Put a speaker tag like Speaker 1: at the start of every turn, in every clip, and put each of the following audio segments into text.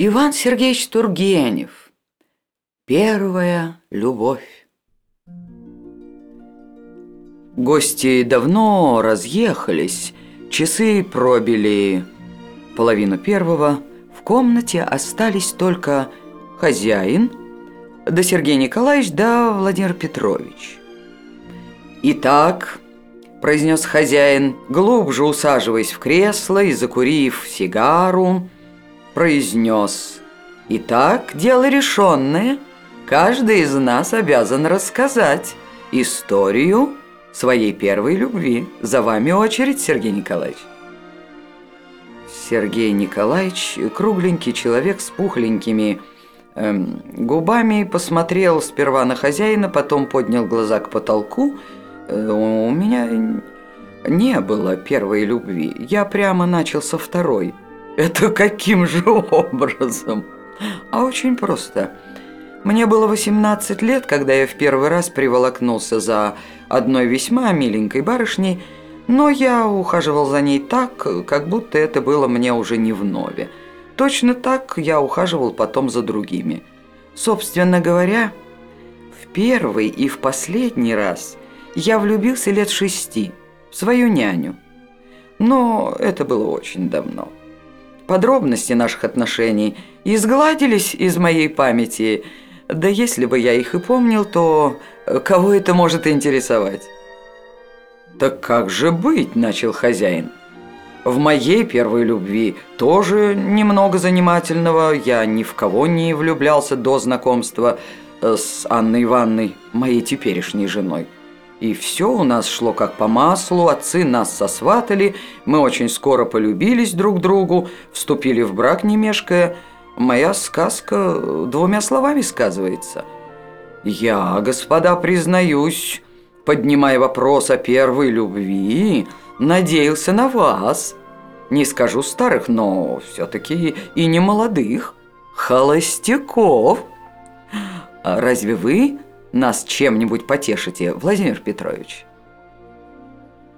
Speaker 1: Иван Сергеевич Тургенев. Первая любовь. Гости давно разъехались, часы пробили половину первого. В комнате остались только хозяин, да Сергей Николаевич, да Владимир Петрович. «Итак», – произнес хозяин, глубже усаживаясь в кресло и закурив сигару, произнес «Итак, дело решенное. Каждый из нас обязан рассказать историю своей первой любви. За вами очередь, Сергей Николаевич». Сергей Николаевич, кругленький человек с пухленькими эм, губами, посмотрел сперва на хозяина, потом поднял глаза к потолку. Э, у меня не было первой любви. Я прямо начал со второй. Это каким же образом? А очень просто. Мне было 18 лет, когда я в первый раз приволокнулся за одной весьма миленькой барышней, но я ухаживал за ней так, как будто это было мне уже не вновь. Точно так я ухаживал потом за другими. Собственно говоря, в первый и в последний раз я влюбился лет шести в свою няню. Но это было очень давно. Подробности наших отношений изгладились из моей памяти, да если бы я их и помнил, то кого это может интересовать? «Так как же быть?» – начал хозяин. «В моей первой любви тоже немного занимательного. Я ни в кого не влюблялся до знакомства э, с Анной Ивановной, моей теперешней женой. И все у нас шло как по маслу, отцы нас сосватали, мы очень скоро полюбились друг другу, вступили в брак не мешкая. Моя сказка двумя словами сказывается. Я, господа, признаюсь, поднимая вопрос о первой любви, надеялся на вас. Не скажу старых, но все-таки и не молодых. Холостяков. А разве вы нас чем-нибудь потешите, Владимир Петрович?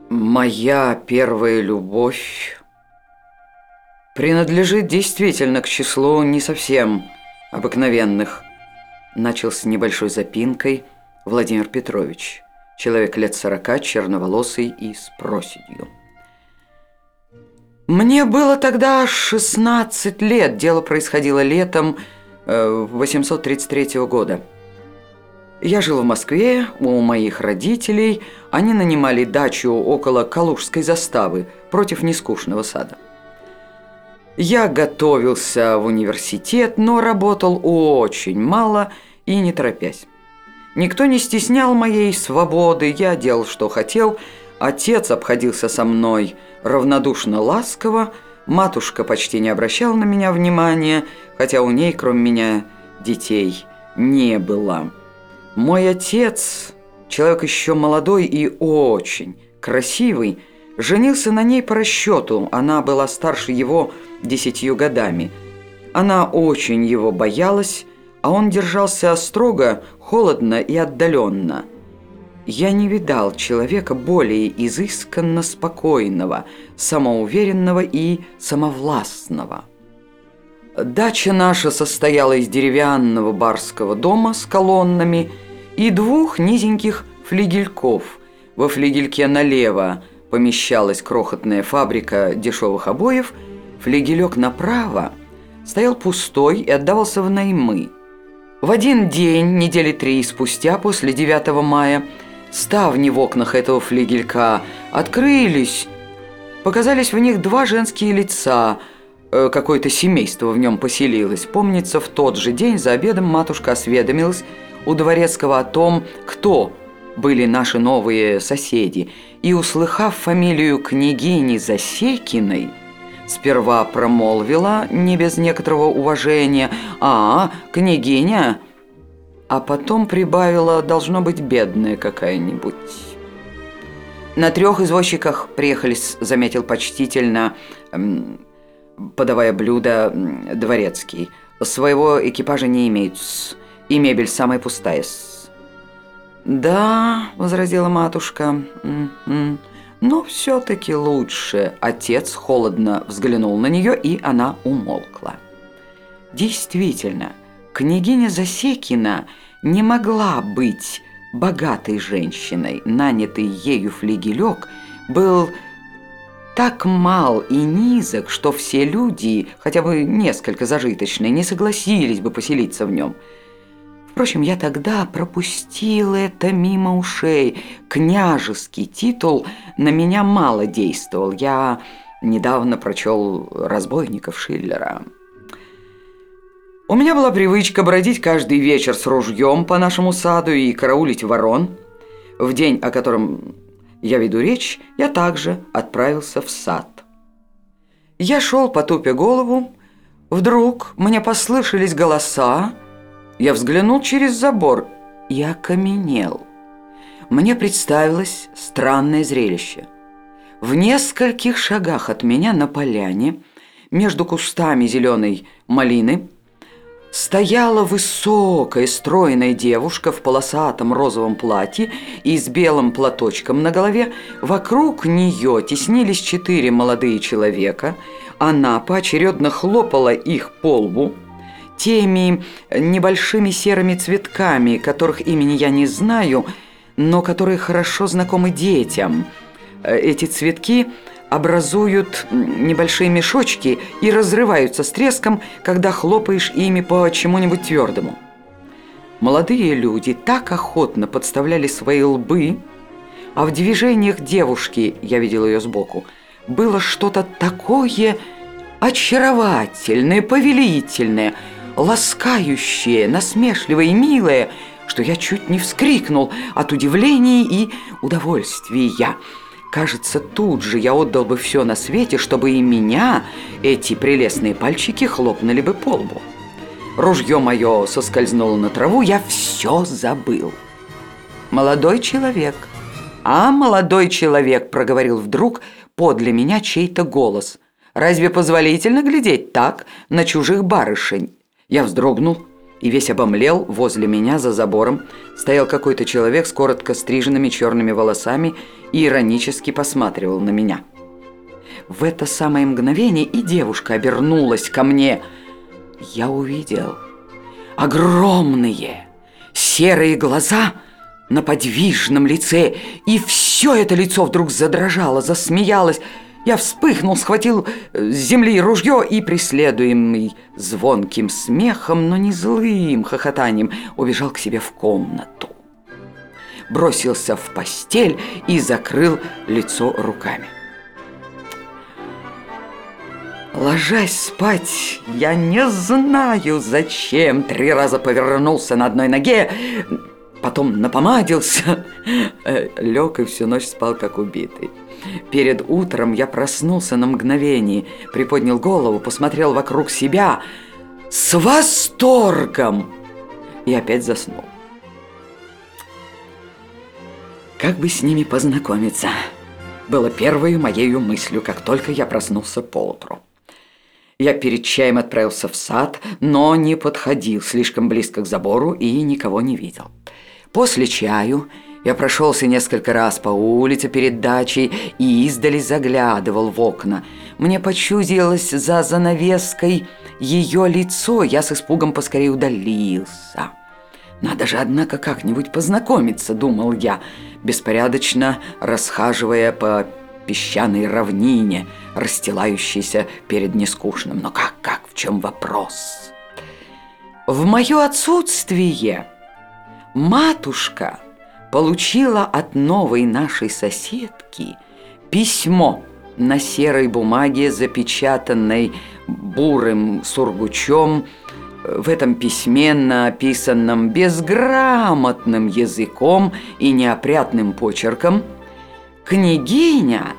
Speaker 1: Моя первая любовь принадлежит действительно к числу не совсем обыкновенных. Начал с небольшой запинкой Владимир Петрович человек лет сорока, черноволосый и с проседью. Мне было тогда 16 лет, дело происходило летом 833 э, года. Я жил в Москве у моих родителей, они нанимали дачу около Калужской заставы против нескучного сада. Я готовился в университет, но работал очень мало и не торопясь. Никто не стеснял моей свободы, я делал, что хотел. Отец обходился со мной равнодушно ласково, матушка почти не обращала на меня внимания, хотя у ней, кроме меня, детей не было. Мой отец, человек еще молодой и очень красивый, женился на ней по расчету, она была старше его десятью годами. Она очень его боялась, а он держался строго, холодно и отдаленно. Я не видал человека более изысканно спокойного, самоуверенного и самовластного. Дача наша состояла из деревянного барского дома с колоннами и двух низеньких флигельков. Во флигельке налево помещалась крохотная фабрика дешевых обоев, флигелек направо стоял пустой и отдавался в наймы. В один день, недели три спустя, после 9 мая, ставни в окнах этого флигелька открылись. Показались в них два женские лица. Э, какое-то семейство в нем поселилось. Помнится, в тот же день за обедом матушка осведомилась у дворецкого о том, кто были наши новые соседи. И, услыхав фамилию княгини Засекиной, Сперва промолвила, не без некоторого уважения, «А, княгиня!» А потом прибавила, должно быть, бедная какая-нибудь. На трех извозчиках приехали, заметил почтительно, подавая блюдо дворецкий. Своего экипажа не имеют, и мебель самая пустая. «Да», — возразила матушка, — но все-таки лучше. Отец холодно взглянул на нее, и она умолкла. Действительно, княгиня Засекина не могла быть богатой женщиной. Нанятый ею флигелек был так мал и низок, что все люди, хотя бы несколько зажиточные, не согласились бы поселиться в нем. Впрочем, я тогда пропустил это мимо ушей. Княжеский титул на меня мало действовал. Я недавно прочел «Разбойников» Шиллера. У меня была привычка бродить каждый вечер с ружьем по нашему саду и караулить ворон. В день, о котором я веду речь, я также отправился в сад. Я шел, потупя голову. Вдруг мне послышались голоса. Я взглянул через забор и окаменел. Мне представилось странное зрелище. В нескольких шагах от меня на поляне, между кустами зеленой малины, стояла высокая стройная девушка в полосатом розовом платье и с белым платочком на голове. Вокруг нее теснились четыре молодые человека. Она поочередно хлопала их по лбу теми небольшими серыми цветками, которых имени я не знаю, но которые хорошо знакомы детям. Э, эти цветки образуют небольшие мешочки и разрываются с треском, когда хлопаешь ими по чему-нибудь твердому. Молодые люди так охотно подставляли свои лбы, а в движениях девушки, я видел ее сбоку, было что-то такое очаровательное, повелительное, ласкающее, насмешливое и милое, что я чуть не вскрикнул от удивления и удовольствия. Кажется, тут же я отдал бы все на свете, чтобы и меня эти прелестные пальчики хлопнули бы по лбу. Ружье мое соскользнуло на траву, я все забыл. «Молодой человек, а, молодой человек», проговорил вдруг подле меня чей-то голос. «Разве позволительно глядеть так на чужих барышень?» Я вздрогнул и весь обомлел возле меня за забором. Стоял какой-то человек с коротко стриженными черными волосами и иронически посматривал на меня. В это самое мгновение и девушка обернулась ко мне. Я увидел огромные серые глаза на подвижном лице, и все это лицо вдруг задрожало, засмеялось. Я вспыхнул, схватил с земли ружье и, преследуемый звонким смехом, но не злым хохотанием, убежал к себе в комнату бросился в постель и закрыл лицо руками. Ложась спать, я не знаю зачем, три раза повернулся на одной ноге, потом напомадился, э, лег и всю ночь спал как убитый. Перед утром я проснулся на мгновение, приподнял голову, посмотрел вокруг себя с восторгом и опять заснул. Как бы с ними познакомиться? Было первой моей мыслью, как только я проснулся поутру. Я перед чаем отправился в сад, но не подходил слишком близко к забору и никого не видел. После чаю я прошелся несколько раз по улице перед дачей и издали заглядывал в окна. Мне почудилось за занавеской ее лицо, я с испугом поскорее удалился. «Надо же, однако, как-нибудь познакомиться», — думал я, беспорядочно расхаживая по песчаной равнине, расстилающейся перед нескучным. Но как, как, в чем вопрос? В мое отсутствие матушка получила от новой нашей соседки письмо на серой бумаге, запечатанной бурым сургучом, в этом письме, написанном безграмотным языком и неопрятным почерком, княгиня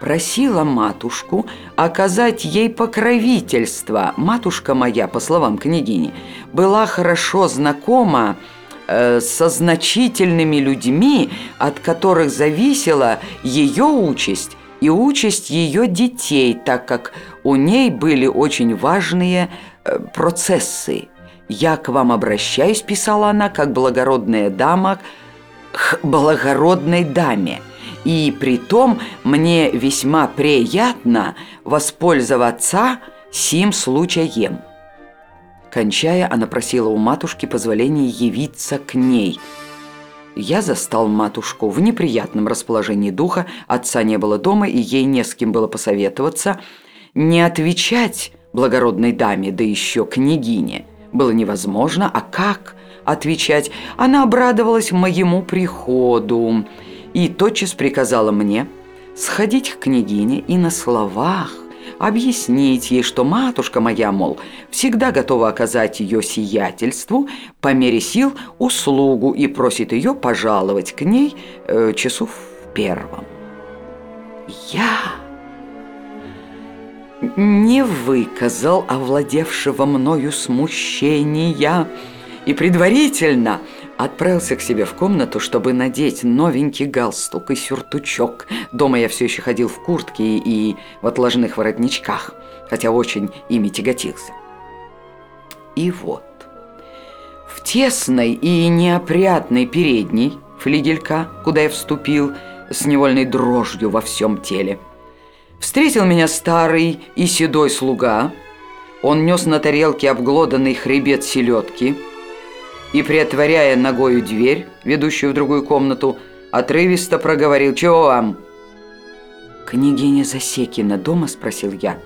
Speaker 1: просила матушку оказать ей покровительство. Матушка моя, по словам княгини, была хорошо знакома э, со значительными людьми, от которых зависела ее участь и участь ее детей, так как у ней были очень важные Э, процессы. «Я к вам обращаюсь», – писала она, – «как благородная дама к благородной даме». И при том мне весьма приятно воспользоваться сим случаем. Кончая, она просила у матушки позволения явиться к ней. Я застал матушку в неприятном расположении духа, отца не было дома, и ей не с кем было посоветоваться. Не отвечать благородной даме, да еще княгине, было невозможно, а как отвечать? Она обрадовалась моему приходу и тотчас приказала мне сходить к княгине и на словах объяснить ей, что матушка моя, мол, всегда готова оказать ее сиятельству по мере сил услугу и просит ее пожаловать к ней э, часу в первом. Я не выказал овладевшего мною смущения и предварительно отправился к себе в комнату, чтобы надеть новенький галстук и сюртучок. Дома я все еще ходил в куртке и в отложенных воротничках, хотя очень ими тяготился. И вот, в тесной и неопрятной передней флигелька, куда я вступил с невольной дрожью во всем теле, встретил меня старый и седой слуга. Он нес на тарелке обглоданный хребет селедки – и, приотворяя ногою дверь, ведущую в другую комнату, отрывисто проговорил «Чего вам?» «Княгиня Засекина дома?» – спросил я.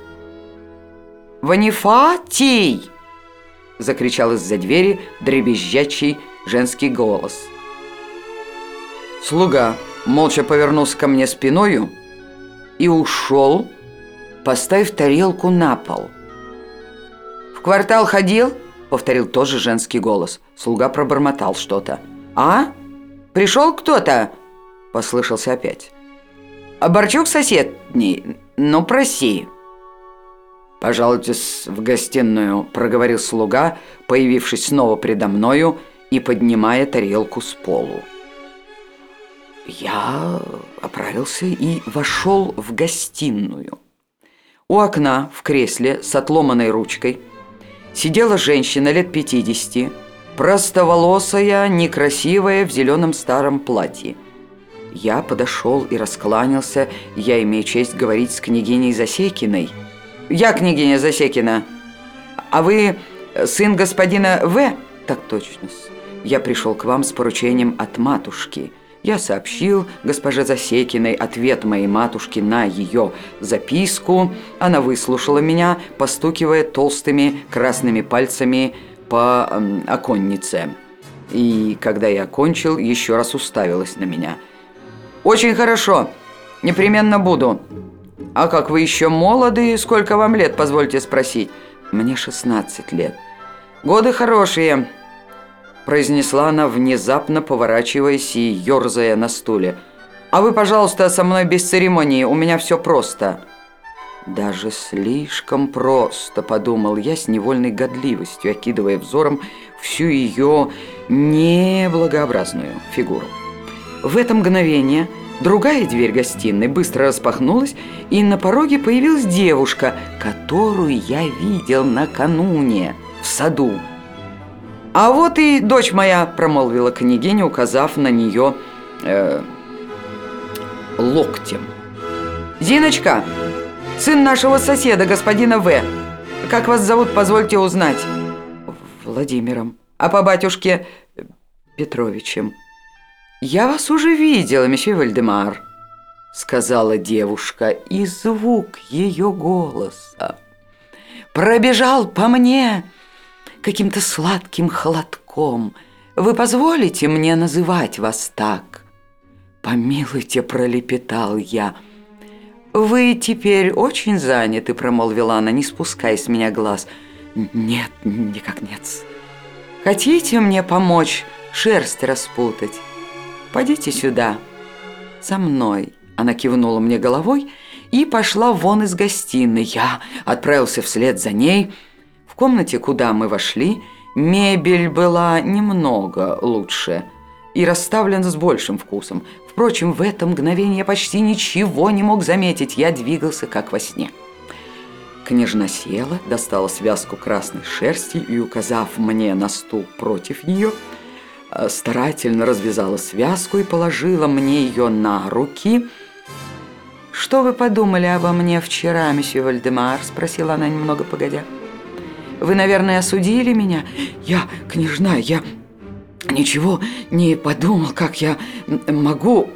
Speaker 1: «Ванифатий!» – закричал из-за двери дребезжачий женский голос. Слуга молча повернулся ко мне спиною и ушел, поставив тарелку на пол. «В квартал ходил?» – повторил тоже женский голос. Слуга пробормотал что-то. «А? Пришел кто-то?» – послышался опять. «А Борчук соседний? Ну, проси». «Пожалуйтесь в гостиную», – проговорил слуга, появившись снова предо мною и поднимая тарелку с полу. Я оправился и вошел в гостиную. У окна в кресле с отломанной ручкой – сидела женщина лет 50, простоволосая, некрасивая, в зеленом старом платье. Я подошел и раскланялся, я имею честь говорить с княгиней Засекиной. «Я княгиня Засекина. А вы сын господина В?» «Так точно. Я пришел к вам с поручением от матушки». Я сообщил госпоже Засекиной ответ моей матушки на ее записку. Она выслушала меня, постукивая толстыми красными пальцами по э, оконнице. И когда я окончил, еще раз уставилась на меня. «Очень хорошо. Непременно буду. А как вы еще молоды? Сколько вам лет, позвольте спросить?» «Мне 16 лет. Годы хорошие произнесла она, внезапно поворачиваясь и ерзая на стуле. «А вы, пожалуйста, со мной без церемонии, у меня все просто». «Даже слишком просто», — подумал я с невольной годливостью, окидывая взором всю ее неблагообразную фигуру. В это мгновение другая дверь гостиной быстро распахнулась, и на пороге появилась девушка, которую я видел накануне в саду «А вот и дочь моя», – промолвила княгиня, указав на нее э, локтем. «Зиночка, сын нашего соседа, господина В. Как вас зовут, позвольте узнать?» «Владимиром». «А по батюшке?» «Петровичем». «Я вас уже видела, месье Вальдемар», — сказала девушка, и звук ее голоса пробежал по мне, — каким-то сладким холодком. Вы позволите мне называть вас так?» «Помилуйте», — пролепетал я. «Вы теперь очень заняты», — промолвила она, не спуская с меня глаз. «Нет, никак нет». «Хотите мне помочь шерсть распутать? Пойдите сюда, со мной». Она кивнула мне головой и пошла вон из гостиной. Я отправился вслед за ней — комнате, куда мы вошли, мебель была немного лучше и расставлена с большим вкусом. Впрочем, в это мгновение я почти ничего не мог заметить, я двигался как во сне. Княжна села, достала связку красной шерсти и, указав мне на стул против нее, э, старательно развязала связку и положила мне ее на руки. «Что вы подумали обо мне вчера, месье Вальдемар?» – спросила она немного погодя. Вы, наверное, осудили меня? Я, княжна, я ничего не подумал, как я могу...»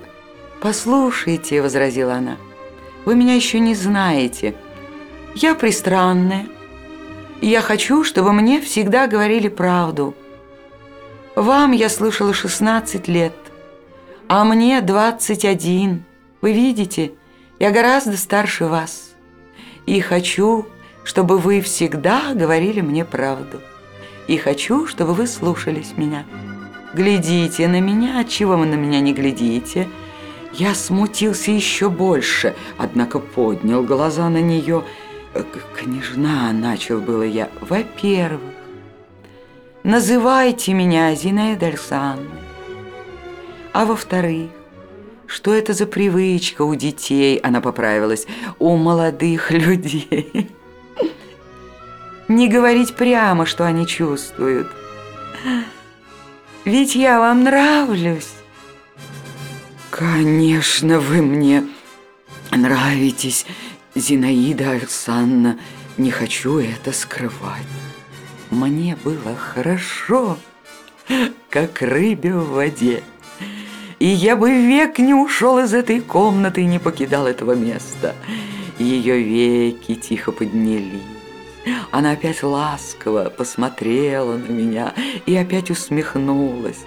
Speaker 1: «Послушайте», — возразила она, — «вы меня еще не знаете. Я пристранная. Я хочу, чтобы мне всегда говорили правду. Вам я слышала 16 лет, а мне 21. Вы видите, я гораздо старше вас. И хочу, чтобы вы всегда говорили мне правду. И хочу, чтобы вы слушались меня. Глядите на меня, отчего вы на меня не глядите?» Я смутился еще больше, однако поднял глаза на нее. «Княжна», — начал было я, — «во-первых, называйте меня Зинаида Александровна, а во-вторых, что это за привычка у детей, она поправилась, у молодых людей. Не говорить прямо, что они чувствуют. Ведь я вам нравлюсь. «Конечно, вы мне нравитесь, Зинаида Александровна. Не хочу это скрывать. Мне было хорошо, как рыбе в воде. И я бы век не ушел из этой комнаты и не покидал этого места. Ее веки тихо поднялись. Она опять ласково посмотрела на меня и опять усмехнулась.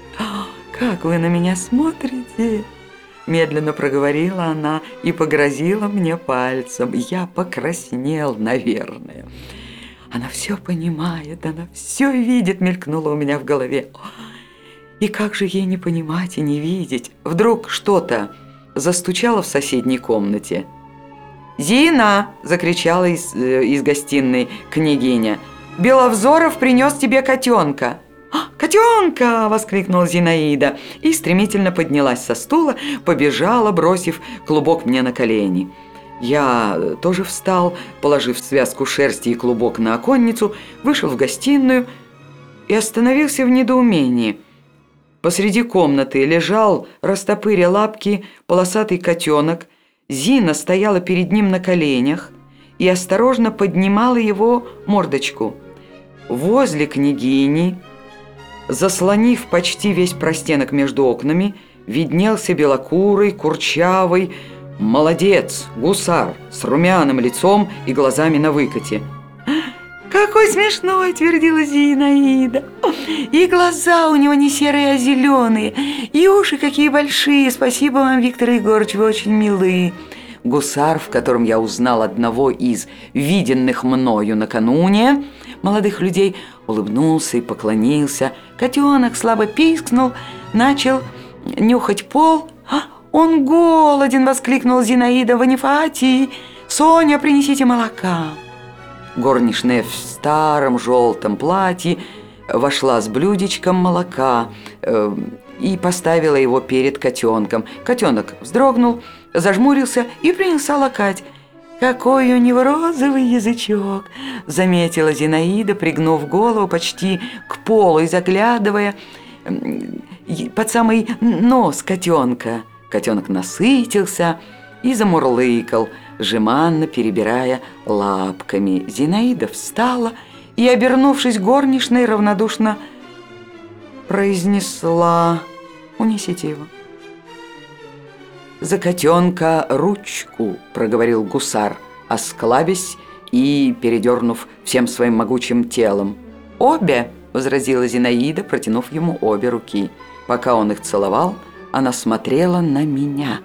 Speaker 1: «Как вы на меня смотрите?» Медленно проговорила она и погрозила мне пальцем. Я покраснел, наверное. Она все понимает, она все видит, мелькнуло у меня в голове. И как же ей не понимать и не видеть? Вдруг что-то застучало в соседней комнате. «Зина!» – закричала из, э, из гостиной княгиня. «Беловзоров принес тебе котенка!» «Котенка!» – воскликнула Зинаида и стремительно поднялась со стула, побежала, бросив клубок мне на колени. Я тоже встал, положив связку шерсти и клубок на оконницу, вышел в гостиную и остановился в недоумении. Посреди комнаты лежал, растопыря лапки, полосатый котенок. Зина стояла перед ним на коленях и осторожно поднимала его мордочку. Возле княгини заслонив почти весь простенок между окнами, виднелся белокурый, курчавый, молодец, гусар, с румяным лицом и глазами на выкате. «Какой смешной!» – твердила Зинаида. «И глаза у него не серые, а зеленые, и уши какие большие. Спасибо вам, Виктор Егорович, вы очень милые». Гусар, в котором я узнал одного из виденных мною накануне молодых людей, улыбнулся и поклонился. Котенок слабо пискнул, начал нюхать пол. «А, «Он голоден!» – воскликнул Зинаида Ванифатий. «Соня, принесите молока!» Горничная в старом желтом платье вошла с блюдечком молока э, и поставила его перед котенком. Котенок вздрогнул, зажмурился и принялся лакать. «Какой у него розовый язычок!» – заметила Зинаида, пригнув голову почти к полу и заглядывая под самый нос котенка. Котенок насытился и замурлыкал, жеманно перебирая лапками. Зинаида встала и, обернувшись горничной, равнодушно произнесла «Унесите его». «За котенка ручку», — проговорил гусар, осклабясь и передернув всем своим могучим телом. «Обе!» — возразила Зинаида, протянув ему обе руки. Пока он их целовал, она смотрела на меня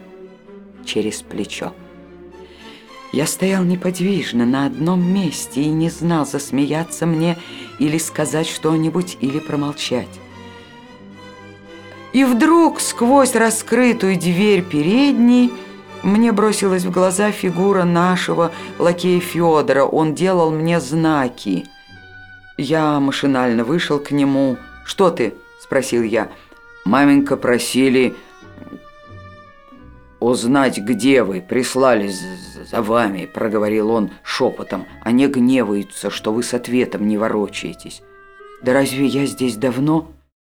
Speaker 1: через плечо. Я стоял неподвижно на одном месте и не знал, засмеяться мне или сказать что-нибудь, или промолчать. И вдруг сквозь раскрытую дверь передней мне бросилась в глаза фигура нашего лакея Федора. Он делал мне знаки. Я машинально вышел к нему. «Что ты?» – спросил я. «Маменька просили узнать, где вы, прислали за вами», – проговорил он шепотом. «Они гневаются, что вы с ответом не ворочаетесь». «Да разве я здесь давно?»